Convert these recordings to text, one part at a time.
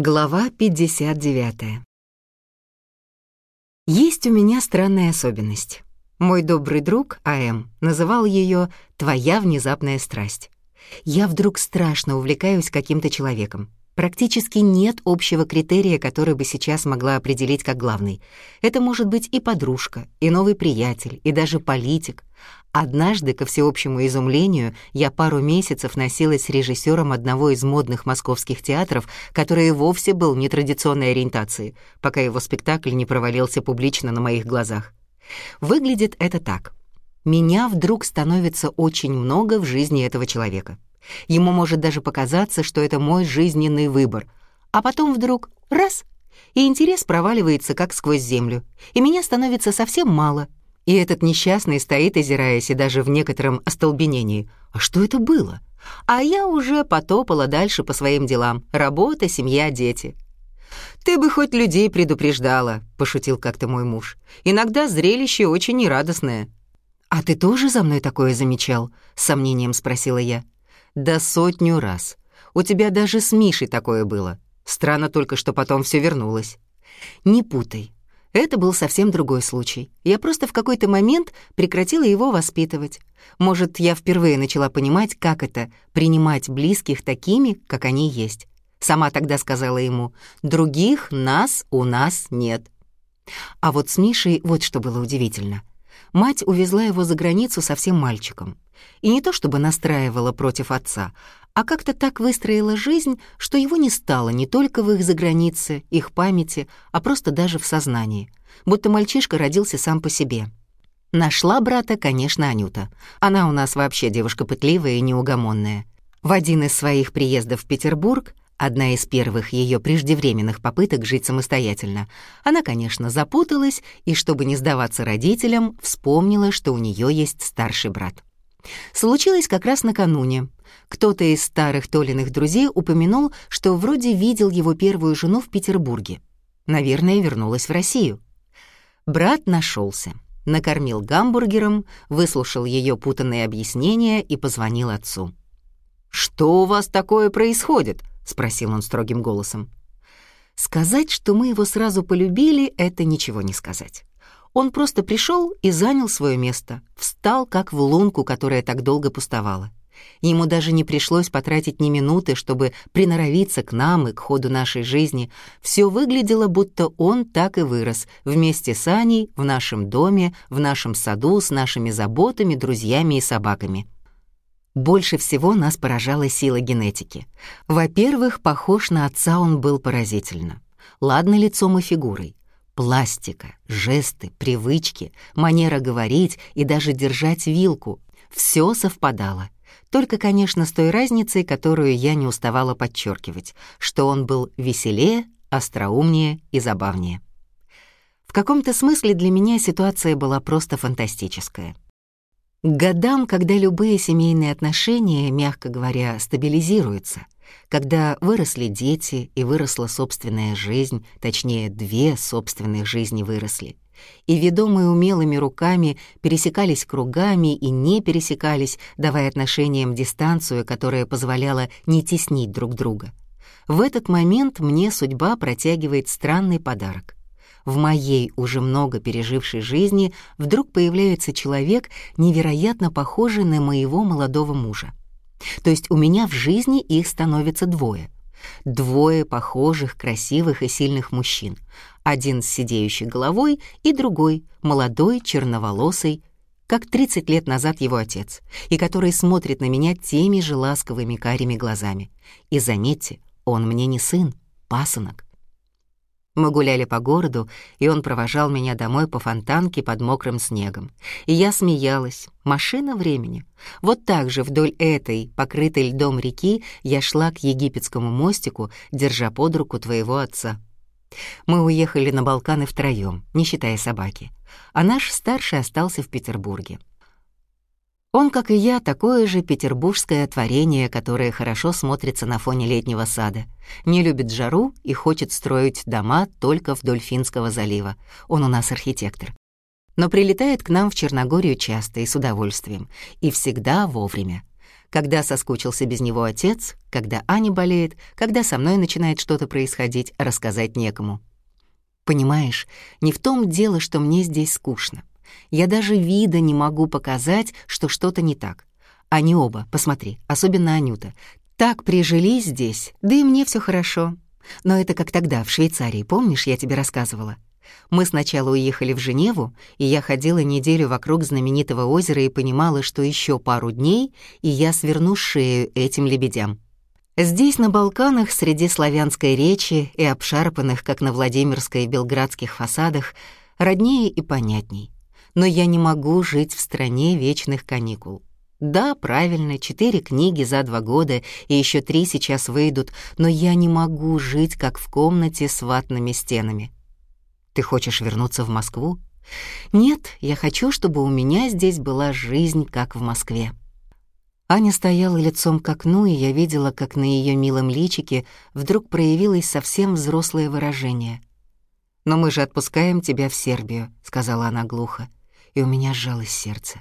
Глава 59. Есть у меня странная особенность. Мой добрый друг А.М. называл ее «твоя внезапная страсть». Я вдруг страшно увлекаюсь каким-то человеком. Практически нет общего критерия, который бы сейчас могла определить как главный. Это может быть и подружка, и новый приятель, и даже политик. Однажды, ко всеобщему изумлению, я пару месяцев носилась с режиссером одного из модных московских театров, который вовсе был нетрадиционной ориентации, пока его спектакль не провалился публично на моих глазах. Выглядит это так. Меня вдруг становится очень много в жизни этого человека. Ему может даже показаться, что это мой жизненный выбор. А потом вдруг — раз — и интерес проваливается как сквозь землю, и меня становится совсем мало. И этот несчастный стоит, озираясь, и даже в некотором остолбенении. А что это было? А я уже потопала дальше по своим делам. Работа, семья, дети. «Ты бы хоть людей предупреждала», — пошутил как-то мой муж. «Иногда зрелище очень нерадостное». «А ты тоже за мной такое замечал?» — с сомнением спросила я. Да сотню раз. У тебя даже с Мишей такое было. Странно только, что потом все вернулось. Не путай. Это был совсем другой случай. Я просто в какой-то момент прекратила его воспитывать. Может, я впервые начала понимать, как это — принимать близких такими, как они есть. Сама тогда сказала ему, «Других нас у нас нет». А вот с Мишей вот что было удивительно. Мать увезла его за границу совсем мальчиком. И не то чтобы настраивала против отца, а как-то так выстроила жизнь, что его не стало не только в их загранице, их памяти, а просто даже в сознании. Будто мальчишка родился сам по себе. Нашла брата, конечно, Анюта. Она у нас вообще девушка пытливая и неугомонная. В один из своих приездов в Петербург Одна из первых ее преждевременных попыток жить самостоятельно. Она, конечно, запуталась и, чтобы не сдаваться родителям, вспомнила, что у нее есть старший брат. Случилось как раз накануне. Кто-то из старых Толиных друзей упомянул, что вроде видел его первую жену в Петербурге. Наверное, вернулась в Россию. Брат нашелся, накормил гамбургером, выслушал ее путанные объяснения и позвонил отцу. «Что у вас такое происходит?» — спросил он строгим голосом. Сказать, что мы его сразу полюбили, это ничего не сказать. Он просто пришел и занял свое место, встал как в лунку, которая так долго пустовала. Ему даже не пришлось потратить ни минуты, чтобы приноровиться к нам и к ходу нашей жизни. Все выглядело, будто он так и вырос, вместе с Аней, в нашем доме, в нашем саду, с нашими заботами, друзьями и собаками. Больше всего нас поражала сила генетики. Во-первых, похож на отца он был поразительно. Ладно лицом и фигурой. Пластика, жесты, привычки, манера говорить и даже держать вилку — все совпадало. Только, конечно, с той разницей, которую я не уставала подчеркивать, что он был веселее, остроумнее и забавнее. В каком-то смысле для меня ситуация была просто фантастическая. К годам, когда любые семейные отношения, мягко говоря, стабилизируются — когда выросли дети и выросла собственная жизнь, точнее, две собственных жизни выросли, и ведомые умелыми руками пересекались кругами и не пересекались, давая отношениям дистанцию, которая позволяла не теснить друг друга. В этот момент мне судьба протягивает странный подарок. В моей уже много пережившей жизни вдруг появляется человек, невероятно похожий на моего молодого мужа. То есть у меня в жизни их становится двое. Двое похожих, красивых и сильных мужчин. Один с сидеющей головой и другой, молодой, черноволосый, как 30 лет назад его отец, и который смотрит на меня теми же ласковыми карими глазами. И заметьте, он мне не сын, пасынок. Мы гуляли по городу, и он провожал меня домой по фонтанке под мокрым снегом. И я смеялась. Машина времени. Вот так же вдоль этой, покрытой льдом реки, я шла к египетскому мостику, держа под руку твоего отца. Мы уехали на Балканы втроем, не считая собаки. А наш старший остался в Петербурге. Он, как и я, такое же петербургское творение, которое хорошо смотрится на фоне летнего сада. Не любит жару и хочет строить дома только вдоль Финского залива. Он у нас архитектор. Но прилетает к нам в Черногорию часто и с удовольствием. И всегда вовремя. Когда соскучился без него отец, когда Аня болеет, когда со мной начинает что-то происходить, рассказать некому. Понимаешь, не в том дело, что мне здесь скучно. Я даже вида не могу показать, что что-то не так. Они оба, посмотри, особенно Анюта, так прижились здесь, да и мне все хорошо. Но это как тогда, в Швейцарии, помнишь, я тебе рассказывала? Мы сначала уехали в Женеву, и я ходила неделю вокруг знаменитого озера и понимала, что еще пару дней, и я сверну шею этим лебедям. Здесь, на Балканах, среди славянской речи и обшарпанных, как на Владимирской и Белградских фасадах, роднее и понятней. Но я не могу жить в стране вечных каникул. Да, правильно, четыре книги за два года, и еще три сейчас выйдут, но я не могу жить, как в комнате с ватными стенами. Ты хочешь вернуться в Москву? Нет, я хочу, чтобы у меня здесь была жизнь, как в Москве. Аня стояла лицом к окну, и я видела, как на ее милом личике вдруг проявилось совсем взрослое выражение. «Но мы же отпускаем тебя в Сербию», — сказала она глухо, и у меня сжалось сердце.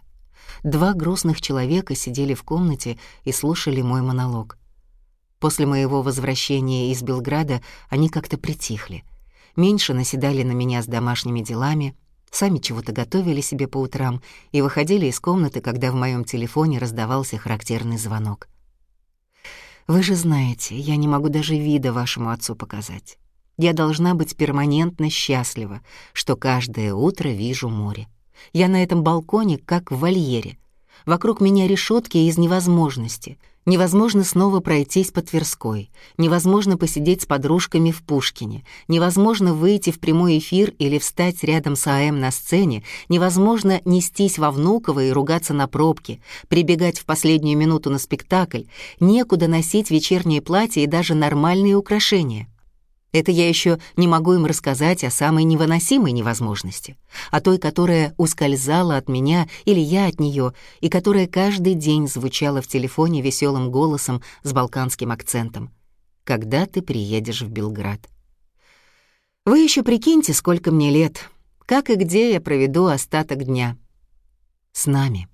Два грустных человека сидели в комнате и слушали мой монолог. После моего возвращения из Белграда они как-то притихли — меньше наседали на меня с домашними делами, сами чего-то готовили себе по утрам и выходили из комнаты, когда в моем телефоне раздавался характерный звонок. «Вы же знаете, я не могу даже вида вашему отцу показать. Я должна быть перманентно счастлива, что каждое утро вижу море. Я на этом балконе как в вольере. Вокруг меня решетки из невозможности — Невозможно снова пройтись по Тверской, невозможно посидеть с подружками в Пушкине, невозможно выйти в прямой эфир или встать рядом с АМ на сцене, невозможно нестись во Внуково и ругаться на пробке, прибегать в последнюю минуту на спектакль, некуда носить вечернее платье и даже нормальные украшения. Это я еще не могу им рассказать о самой невыносимой невозможности, о той, которая ускользала от меня или я от нее, и которая каждый день звучала в телефоне веселым голосом с балканским акцентом. «Когда ты приедешь в Белград?» Вы еще прикиньте, сколько мне лет, как и где я проведу остаток дня. С нами.